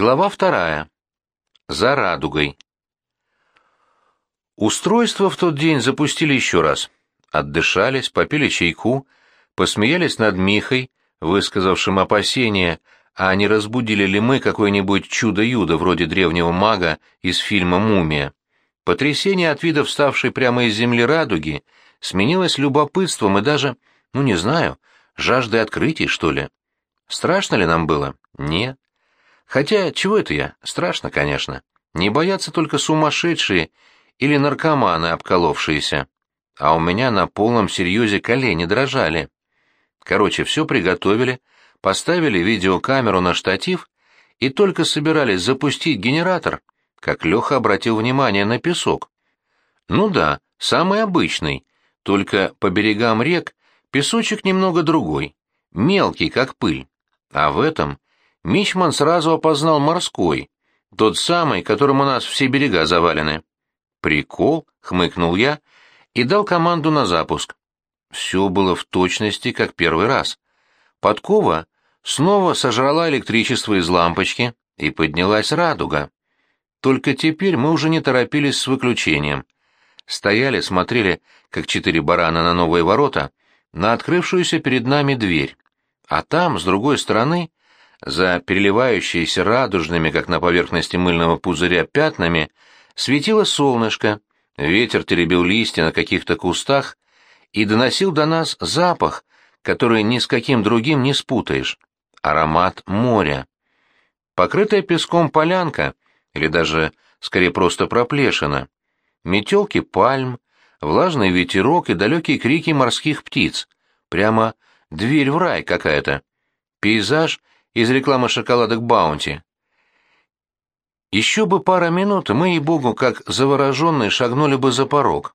Глава вторая. За радугой. Устройство в тот день запустили еще раз. Отдышались, попили чайку, посмеялись над Михой, высказавшим опасения, а не разбудили ли мы какое-нибудь чудо-юдо вроде древнего мага из фильма «Мумия». Потрясение от вида вставшей прямо из земли радуги сменилось любопытством и даже, ну не знаю, жаждой открытий, что ли. Страшно ли нам было? Нет. Хотя, чего это я? Страшно, конечно. Не боятся только сумасшедшие или наркоманы, обколовшиеся. А у меня на полном серьезе колени дрожали. Короче, все приготовили, поставили видеокамеру на штатив и только собирались запустить генератор, как Леха обратил внимание на песок. Ну да, самый обычный, только по берегам рек песочек немного другой, мелкий, как пыль. А в этом Мичман сразу опознал морской, тот самый, которым у нас все берега завалены. «Прикол», — хмыкнул я и дал команду на запуск. Все было в точности, как первый раз. Подкова снова сожрала электричество из лампочки, и поднялась радуга. Только теперь мы уже не торопились с выключением. Стояли, смотрели, как четыре барана на новые ворота, на открывшуюся перед нами дверь. А там, с другой стороны, за переливающиеся радужными, как на поверхности мыльного пузыря, пятнами, светило солнышко, ветер теребил листья на каких-то кустах и доносил до нас запах, который ни с каким другим не спутаешь. Аромат моря. Покрытая песком полянка, или даже, скорее, просто проплешина. Метелки пальм, влажный ветерок и далекие крики морских птиц. Прямо дверь в рай какая-то. Пейзаж из рекламы шоколадок Баунти. Еще бы пара минут, мы, ей-богу, как завороженные, шагнули бы за порог.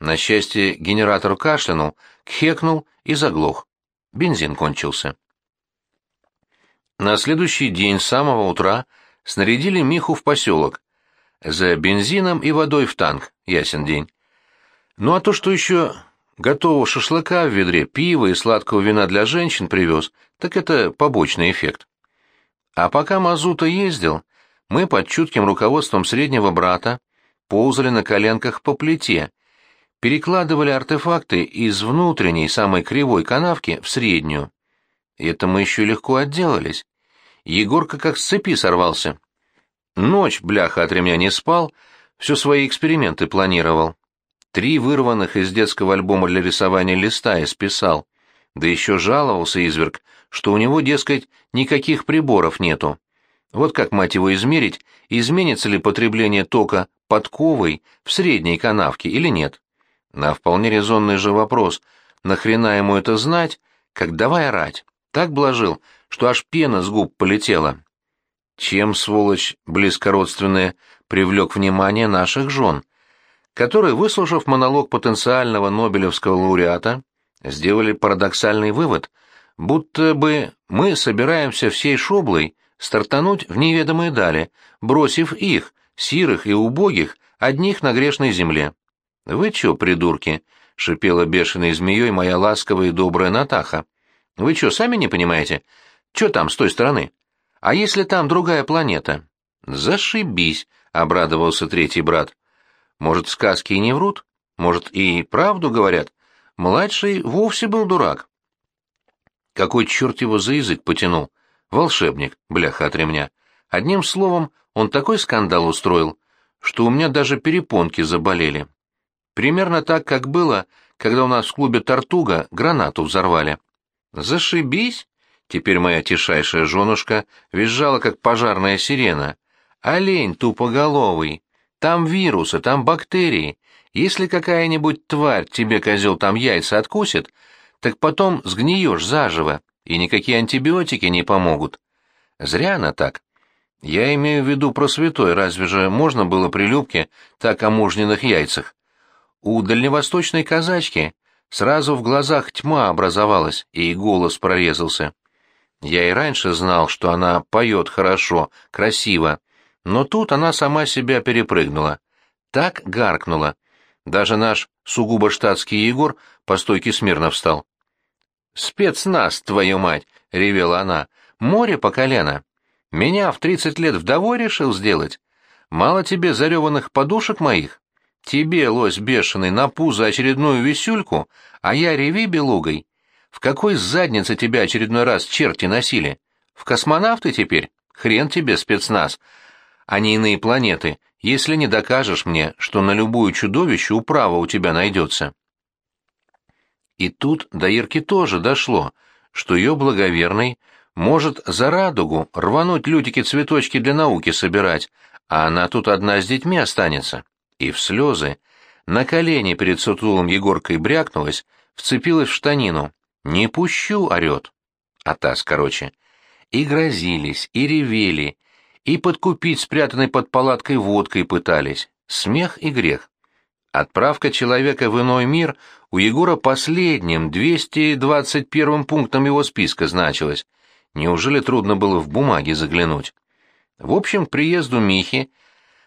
На счастье, генератор кашлянул, кхекнул и заглох. Бензин кончился. На следующий день с самого утра снарядили Миху в поселок. За бензином и водой в танк, ясен день. Ну а то, что еще готового шашлыка в ведре, пива и сладкого вина для женщин привез, так это побочный эффект. А пока Мазута ездил, мы под чутким руководством среднего брата ползали на коленках по плите, перекладывали артефакты из внутренней, самой кривой канавки в среднюю. Это мы еще легко отделались. Егорка как с цепи сорвался. Ночь, бляха, от ремня не спал, все свои эксперименты планировал. Три вырванных из детского альбома для рисования листа исписал. Да еще жаловался изверг, что у него, дескать, никаких приборов нету. Вот как, мать его, измерить, изменится ли потребление тока подковой в средней канавке или нет. На вполне резонный же вопрос, нахрена ему это знать, как давай орать. Так блажил, что аж пена с губ полетела. Чем, сволочь, близкородственная, привлек внимание наших жен? Которые, выслушав монолог потенциального Нобелевского лауреата, сделали парадоксальный вывод, будто бы мы собираемся всей шоблой стартануть в неведомые дали, бросив их, сирых и убогих, одних на грешной земле. «Вы чё, придурки?» — шипела бешеной змеей моя ласковая и добрая Натаха. «Вы чё, сами не понимаете? Чё там с той стороны? А если там другая планета?» «Зашибись!» — обрадовался третий брат. Может, сказки и не врут? Может, и правду говорят? Младший вовсе был дурак. Какой черт его за язык потянул? Волшебник, бляха от ремня. Одним словом, он такой скандал устроил, что у меня даже перепонки заболели. Примерно так, как было, когда у нас в клубе «Тартуга» гранату взорвали. Зашибись! Теперь моя тишайшая женушка визжала, как пожарная сирена. Олень тупоголовый, там вирусы, там бактерии. Если какая-нибудь тварь тебе, козел, там яйца откусит, так потом сгниешь заживо, и никакие антибиотики не помогут. Зря она так. Я имею в виду про святой, разве же можно было при Любке так о мужниных яйцах? У дальневосточной казачки сразу в глазах тьма образовалась, и голос прорезался. Я и раньше знал, что она поет хорошо, красиво, но тут она сама себя перепрыгнула. Так гаркнула. Даже наш сугубо штатский Егор по стойке смирно встал. «Спецназ, твою мать!» — ревела она. «Море по колено!» Меня в тридцать лет вдовой решил сделать? Мало тебе зареванных подушек моих? Тебе, лось бешеный, на пузо очередную висюльку, а я реви белугой. В какой заднице тебя очередной раз черти носили? В космонавты теперь? Хрен тебе, спецназ. А не иные планеты, если не докажешь мне, что на любую чудовище управа у тебя найдется. И тут до Ирки тоже дошло, что ее благоверный может за радугу рвануть лютики-цветочки для науки собирать, а она тут одна с детьми останется. И в слезы. На колени перед сутулым Егоркой брякнулась, вцепилась в штанину. «Не пущу!» — орет. А таз, короче. И грозились, и ревели, и подкупить спрятанной под палаткой водкой пытались. Смех и грех. Отправка человека в иной мир у Егора последним, 221 пунктом его списка значилась. Неужели трудно было в бумаге заглянуть? В общем, к приезду Михи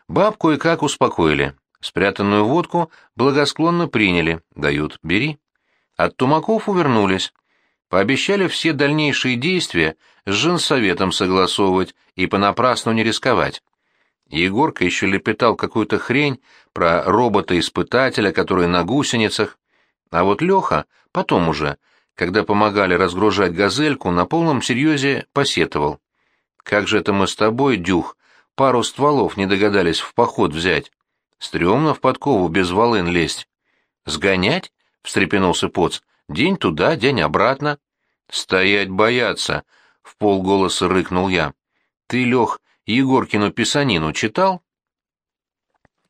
бабку и как успокоили. Спрятанную водку благосклонно приняли, дают, бери. От тумаков увернулись. Пообещали все дальнейшие действия с женсоветом согласовывать и понапрасну не рисковать. Егорка еще лепетал какую-то хрень про робота-испытателя, который на гусеницах. А вот Леха потом уже, когда помогали разгружать газельку, на полном серьезе посетовал. «Как же это мы с тобой, Дюх, пару стволов не догадались в поход взять? Стремно в подкову без волын лезть». «Сгонять?» — встрепенулся Поц. «День туда, день обратно». «Стоять бояться!» — в полголоса рыкнул я. «Ты, Лех, Егоркину писанину читал?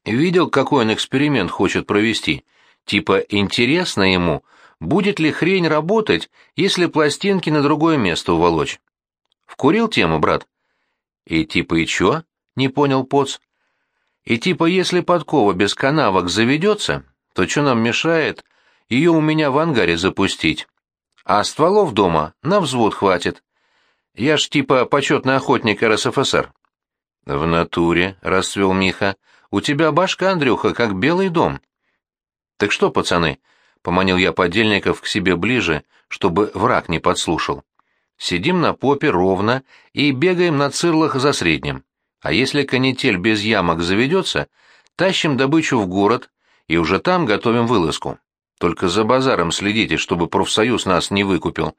Видел, какой он эксперимент хочет провести? Типа, интересно ему, будет ли хрень работать, если пластинки на другое место уволочь? Вкурил тему, брат? И типа и чё? Не понял Поц. И типа, если подкова без канавок заведется, то что нам мешает ее у меня в ангаре запустить? А стволов дома на взвод хватит. Я ж типа почетный охотник РСФСР. «В натуре», — расцвел Миха, — «у тебя башка, Андрюха, как белый дом». «Так что, пацаны?» — поманил я подельников к себе ближе, чтобы враг не подслушал. «Сидим на попе ровно и бегаем на цирлах за средним. А если канитель без ямок заведется, тащим добычу в город и уже там готовим вылазку. Только за базаром следите, чтобы профсоюз нас не выкупил.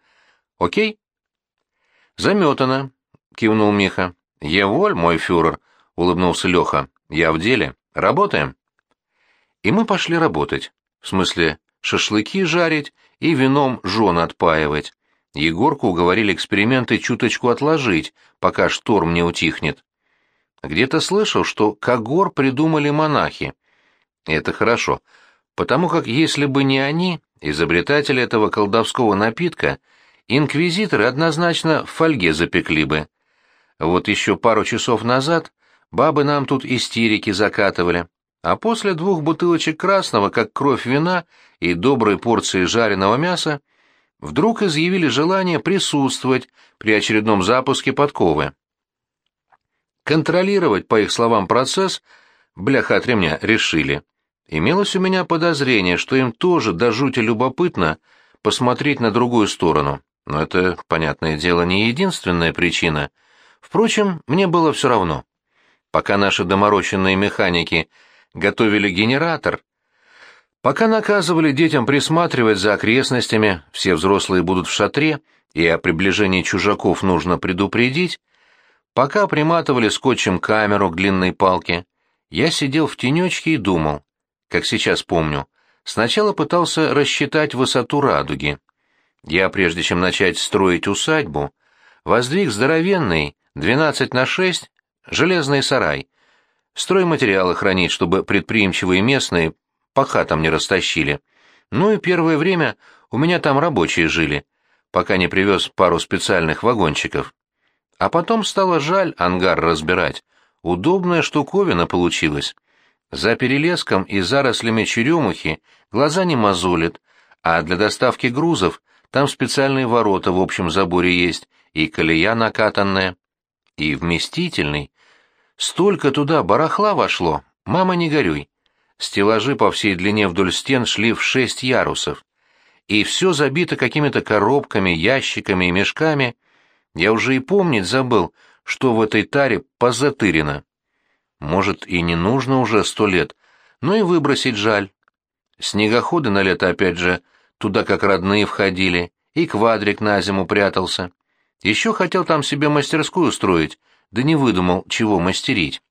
Окей?» «Заметано», — кивнул Миха. «Еволь, мой фюрер», — улыбнулся Леха. «Я в деле. Работаем?» И мы пошли работать. В смысле, шашлыки жарить и вином жен отпаивать. Егорку уговорили эксперименты чуточку отложить, пока шторм не утихнет. Где-то слышал, что Кагор придумали монахи. Это хорошо, потому как если бы не они, изобретатели этого колдовского напитка, инквизиторы однозначно в фольге запекли бы. Вот еще пару часов назад бабы нам тут истерики закатывали, а после двух бутылочек красного, как кровь вина и доброй порции жареного мяса, вдруг изъявили желание присутствовать при очередном запуске подковы. Контролировать, по их словам, процесс, бляха от ремня, решили. Имелось у меня подозрение, что им тоже до жути любопытно посмотреть на другую сторону, но это, понятное дело, не единственная причина — Впрочем, мне было все равно. Пока наши доморощенные механики готовили генератор, пока наказывали детям присматривать за окрестностями, все взрослые будут в шатре, и о приближении чужаков нужно предупредить, пока приматывали скотчем камеру к длинной палке, я сидел в тенечке и думал, как сейчас помню, сначала пытался рассчитать высоту радуги. Я, прежде чем начать строить усадьбу, воздвиг здоровенный, 12 на 6 — железный сарай. Стройматериалы хранить, чтобы предприимчивые местные по хатам не растащили. Ну и первое время у меня там рабочие жили, пока не привез пару специальных вагончиков. А потом стало жаль ангар разбирать. Удобная штуковина получилась. За перелеском и зарослями черемухи глаза не мозолит, а для доставки грузов там специальные ворота в общем заборе есть и колея накатанная и вместительный. Столько туда барахла вошло, мама не горюй. Стеллажи по всей длине вдоль стен шли в шесть ярусов. И все забито какими-то коробками, ящиками и мешками. Я уже и помнить забыл, что в этой таре позатырено. Может, и не нужно уже сто лет, но и выбросить жаль. Снегоходы на лето опять же туда как родные входили, и квадрик на зиму прятался. Еще хотел там себе мастерскую устроить, да не выдумал, чего мастерить.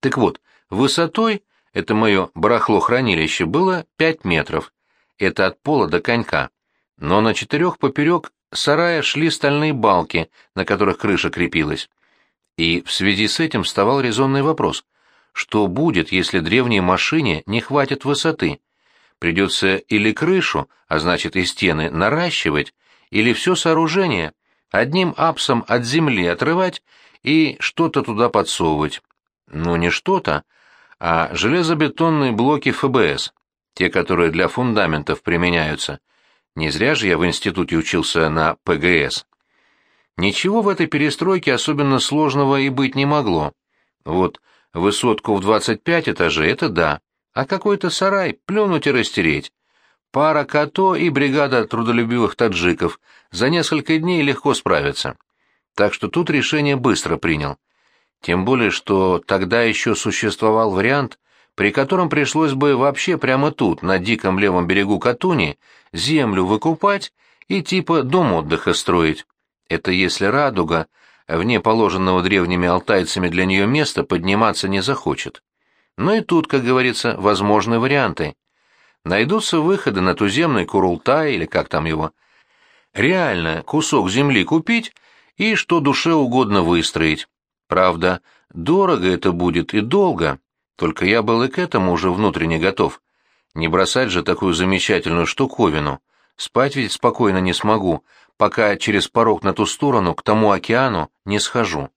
Так вот, высотой это мое барахло-хранилище было пять метров. Это от пола до конька. Но на четырех поперек сарая шли стальные балки, на которых крыша крепилась. И в связи с этим вставал резонный вопрос. Что будет, если древней машине не хватит высоты? Придется или крышу, а значит и стены, наращивать, или все сооружение одним апсом от земли отрывать и что-то туда подсовывать. Ну, не что-то, а железобетонные блоки ФБС, те, которые для фундаментов применяются. Не зря же я в институте учился на ПГС. Ничего в этой перестройке особенно сложного и быть не могло. Вот высотку в 25 этажей — это да, а какой-то сарай плюнуть и растереть. Пара като и бригада трудолюбивых таджиков за несколько дней легко справятся. Так что тут решение быстро принял. Тем более, что тогда еще существовал вариант, при котором пришлось бы вообще прямо тут, на диком левом берегу Катуни, землю выкупать и типа дом отдыха строить. Это если радуга, вне положенного древними алтайцами для нее места, подниматься не захочет. Но и тут, как говорится, возможны варианты. Найдутся выходы на туземный Курултай или как там его. Реально кусок земли купить и что душе угодно выстроить. Правда, дорого это будет и долго, только я был и к этому уже внутренне готов. Не бросать же такую замечательную штуковину. Спать ведь спокойно не смогу, пока через порог на ту сторону, к тому океану, не схожу.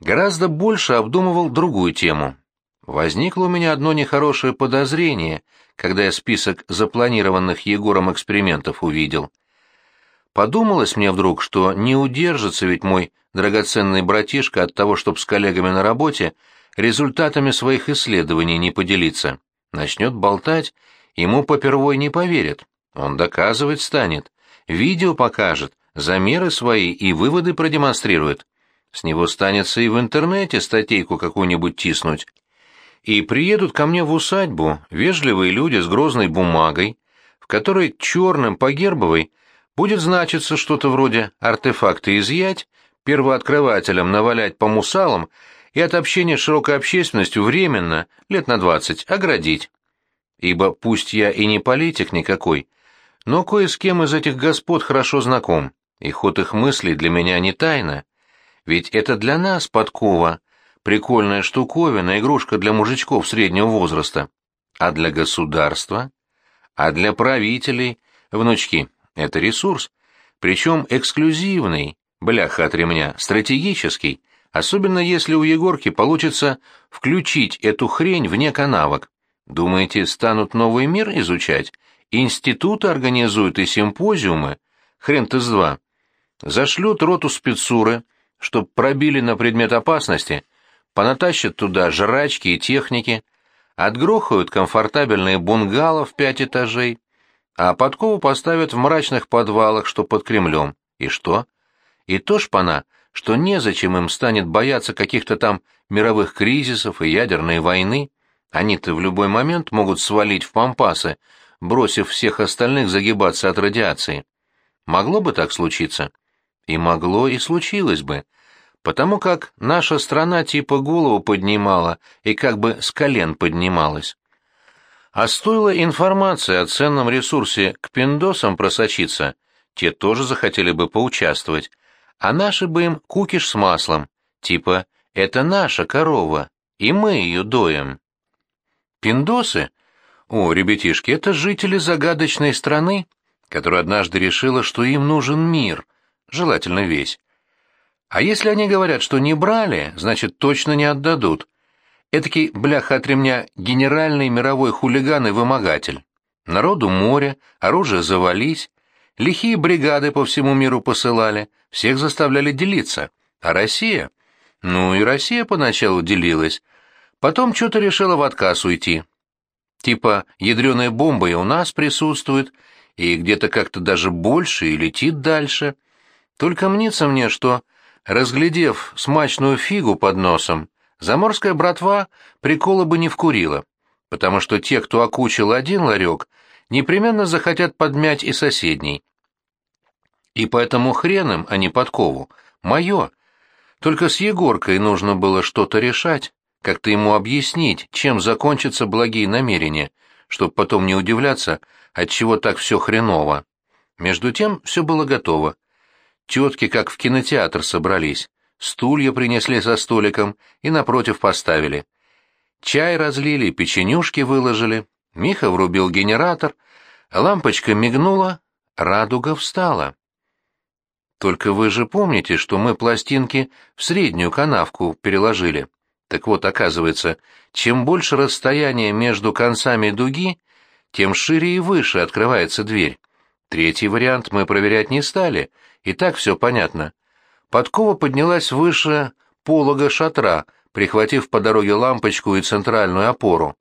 Гораздо больше обдумывал другую тему. Возникло у меня одно нехорошее подозрение, когда я список запланированных Егором экспериментов увидел. Подумалось мне вдруг, что не удержится ведь мой драгоценный братишка от того, чтобы с коллегами на работе результатами своих исследований не поделиться. Начнет болтать, ему попервой не поверят. Он доказывать станет, видео покажет, замеры свои и выводы продемонстрирует. С него станется и в интернете статейку какую-нибудь тиснуть. И приедут ко мне в усадьбу вежливые люди с грозной бумагой, в которой черным по гербовой будет значиться что-то вроде «артефакты изъять», первооткрывателям навалять по мусалам и от общения с широкой общественностью временно, лет на двадцать, оградить. Ибо пусть я и не политик никакой, но кое с кем из этих господ хорошо знаком, и ход их мыслей для меня не тайна. Ведь это для нас подкова, прикольная штуковина, игрушка для мужичков среднего возраста. А для государства? А для правителей, внучки, это ресурс, причем эксклюзивный, бляха от ремня, стратегический, особенно если у Егорки получится включить эту хрень вне канавок. Думаете, станут новый мир изучать? Институты организуют и симпозиумы? Хрен-то с два. Зашлют роту спецуры, чтоб пробили на предмет опасности, понатащат туда жрачки и техники, отгрохают комфортабельные бунгало в пять этажей, а подкову поставят в мрачных подвалах, что под Кремлем. И что? И то шпана, что незачем им станет бояться каких-то там мировых кризисов и ядерной войны. Они-то в любой момент могут свалить в пампасы, бросив всех остальных загибаться от радиации. Могло бы так случиться? И могло, и случилось бы, потому как наша страна типа голову поднимала и как бы с колен поднималась. А стоила информация о ценном ресурсе к пиндосам просочиться, те тоже захотели бы поучаствовать, а наши бы им кукиш с маслом, типа «это наша корова, и мы ее доем». Пиндосы? О, ребятишки, это жители загадочной страны, которая однажды решила, что им нужен мир, желательно весь. А если они говорят, что не брали, значит, точно не отдадут. Этакий, бляха от ремня, генеральный мировой хулиган и вымогатель. Народу море, оружие завались, лихие бригады по всему миру посылали, всех заставляли делиться. А Россия? Ну и Россия поначалу делилась, потом что-то решила в отказ уйти. Типа ядреная бомба и у нас присутствует, и где-то как-то даже больше и летит дальше. Только мнится мне, что Разглядев смачную фигу под носом, заморская братва прикола бы не вкурила, потому что те, кто окучил один ларек, непременно захотят подмять и соседний. И поэтому хрен им, а не подкову. Мое. Только с Егоркой нужно было что-то решать, как-то ему объяснить, чем закончатся благие намерения, чтобы потом не удивляться, отчего так все хреново. Между тем все было готово. Тетки, как в кинотеатр, собрались. Стулья принесли за столиком и напротив поставили. Чай разлили, печенюшки выложили. Миха врубил генератор, лампочка мигнула, радуга встала. Только вы же помните, что мы пластинки в среднюю канавку переложили. Так вот, оказывается, чем больше расстояние между концами дуги, тем шире и выше открывается дверь. Третий вариант мы проверять не стали, и так все понятно. Подкова поднялась выше полога шатра, прихватив по дороге лампочку и центральную опору.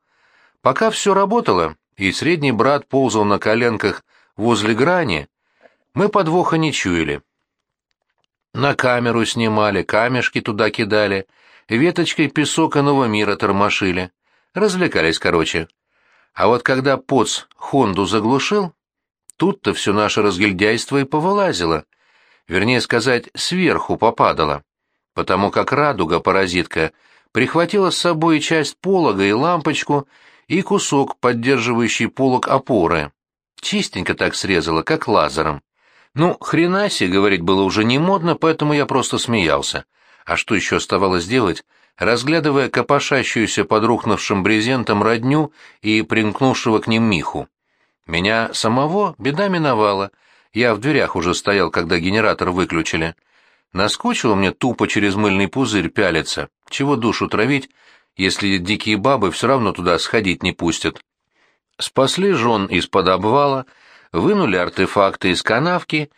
Пока все работало, и средний брат ползал на коленках возле грани, мы подвоха не чуяли. На камеру снимали, камешки туда кидали, веточкой песок иного мира тормошили. Развлекались, короче. А вот когда поц Хонду заглушил, Тут-то все наше разгильдяйство и повылазило. Вернее сказать, сверху попадало. Потому как радуга-паразитка прихватила с собой часть полога и лампочку, и кусок, поддерживающий полог опоры. Чистенько так срезала, как лазером. Ну, хренаси, говорить было уже не модно, поэтому я просто смеялся. А что еще оставалось делать, разглядывая копошащуюся под рухнувшим брезентом родню и примкнувшего к ним Миху? Меня самого беда миновала. Я в дверях уже стоял, когда генератор выключили. Наскучило мне тупо через мыльный пузырь пялиться. Чего душу травить, если дикие бабы все равно туда сходить не пустят. Спасли жен из-под обвала, вынули артефакты из канавки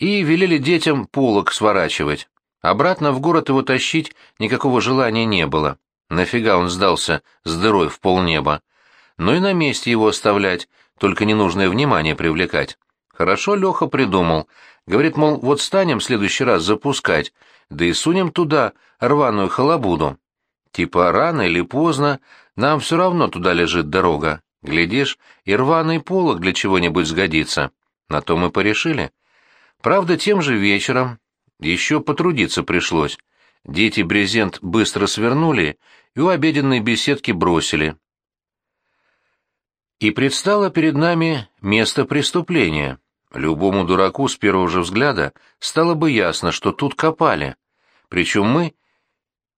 и велели детям полок сворачивать. Обратно в город его тащить никакого желания не было. Нафига он сдался с дырой в полнеба? Но и на месте его оставлять — только ненужное внимание привлекать. Хорошо Леха придумал. Говорит, мол, вот станем в следующий раз запускать, да и сунем туда рваную халабуду. Типа рано или поздно нам все равно туда лежит дорога. Глядишь, и рваный полог для чего-нибудь сгодится. На то мы порешили. Правда, тем же вечером еще потрудиться пришлось. Дети брезент быстро свернули и у обеденной беседки бросили. И предстало перед нами место преступления. Любому дураку с первого же взгляда стало бы ясно, что тут копали. Причем мы,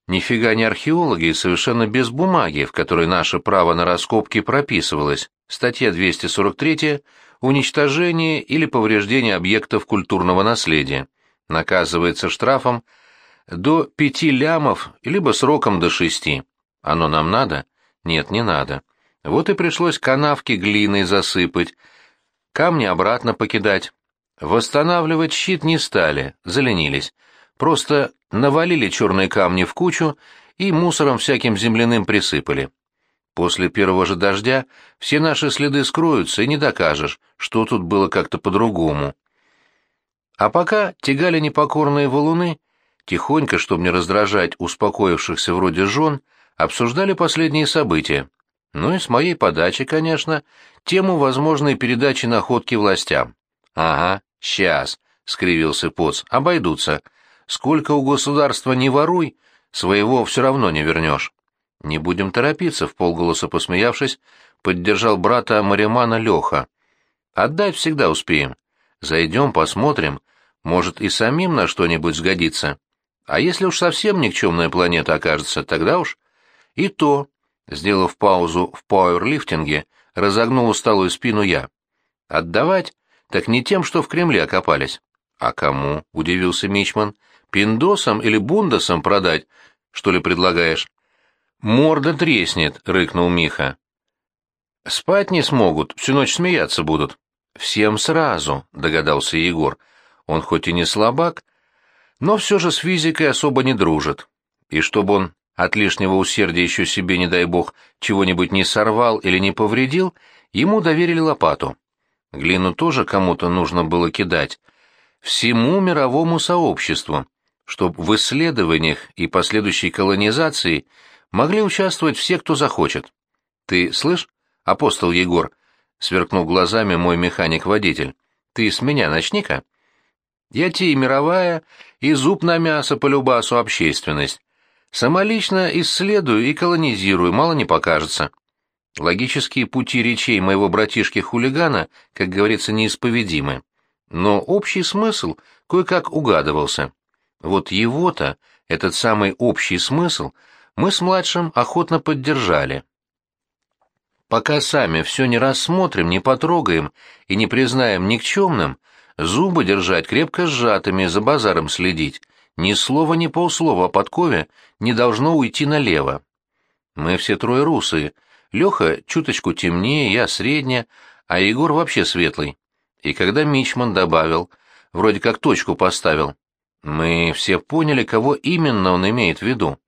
нифига не археологи, совершенно без бумаги, в которой наше право на раскопки прописывалось. Статья 243 «Уничтожение или повреждение объектов культурного наследия». Наказывается штрафом до пяти лямов, либо сроком до шести. Оно нам надо? Нет, не надо. Вот и пришлось канавки глиной засыпать, камни обратно покидать. Восстанавливать щит не стали, заленились. Просто навалили черные камни в кучу и мусором всяким земляным присыпали. После первого же дождя все наши следы скроются, и не докажешь, что тут было как-то по-другому. А пока тягали непокорные валуны, тихонько, чтобы не раздражать успокоившихся вроде жен, обсуждали последние события. Ну и с моей подачи, конечно, тему возможной передачи находки властям. «Ага, сейчас», — скривился Поц, — «обойдутся. Сколько у государства не воруй, своего все равно не вернешь». «Не будем торопиться», — в полголоса посмеявшись, поддержал брата Маримана Леха. «Отдать всегда успеем. Зайдем, посмотрим, может, и самим на что-нибудь сгодится. А если уж совсем никчемная планета окажется, тогда уж...» «И то», Сделав паузу в пауэрлифтинге, разогнул усталую спину я. «Отдавать? Так не тем, что в Кремле окопались». «А кому?» — удивился Мичман. «Пиндосам или бундосам продать, что ли, предлагаешь?» «Морда треснет», — рыкнул Миха. «Спать не смогут, всю ночь смеяться будут». «Всем сразу», — догадался Егор. Он хоть и не слабак, но все же с физикой особо не дружит. И чтобы он от лишнего усердия еще себе, не дай бог, чего-нибудь не сорвал или не повредил, ему доверили лопату. Глину тоже кому-то нужно было кидать. Всему мировому сообществу. чтобы в исследованиях и последующей колонизации могли участвовать все, кто захочет. Ты слышь, апостол Егор, сверкнул глазами мой механик-водитель. Ты с меня начни-ка. Я тебе и мировая, и зуб на мясо по любасу общественность. Самолично исследую и колонизирую, мало не покажется. Логические пути речей моего братишки-хулигана, как говорится, неисповедимы. Но общий смысл кое-как угадывался. Вот его-то, этот самый общий смысл, мы с младшим охотно поддержали. Пока сами все не рассмотрим, не потрогаем и не признаем никчемным, зубы держать крепко сжатыми, за базаром следить, ни слова, ни полслова о подкове не должно уйти налево. Мы все трое русые, Леха чуточку темнее, я средняя, а Егор вообще светлый. И когда Мичман добавил, вроде как точку поставил, мы все поняли, кого именно он имеет в виду.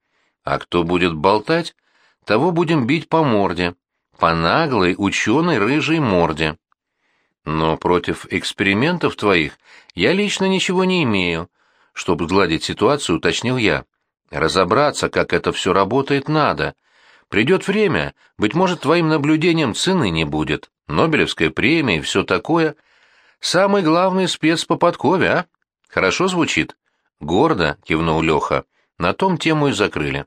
А кто будет болтать, того будем бить по морде, по наглой, ученой рыжей морде. Но против экспериментов твоих я лично ничего не имею. Чтобы сгладить ситуацию, уточнил я. Разобраться, как это все работает, надо. Придет время, быть может, твоим наблюдениям цены не будет. Нобелевская премия и все такое. Самый главный спец по подкове, а? Хорошо звучит? Гордо, кивнул Леха. На том тему и закрыли.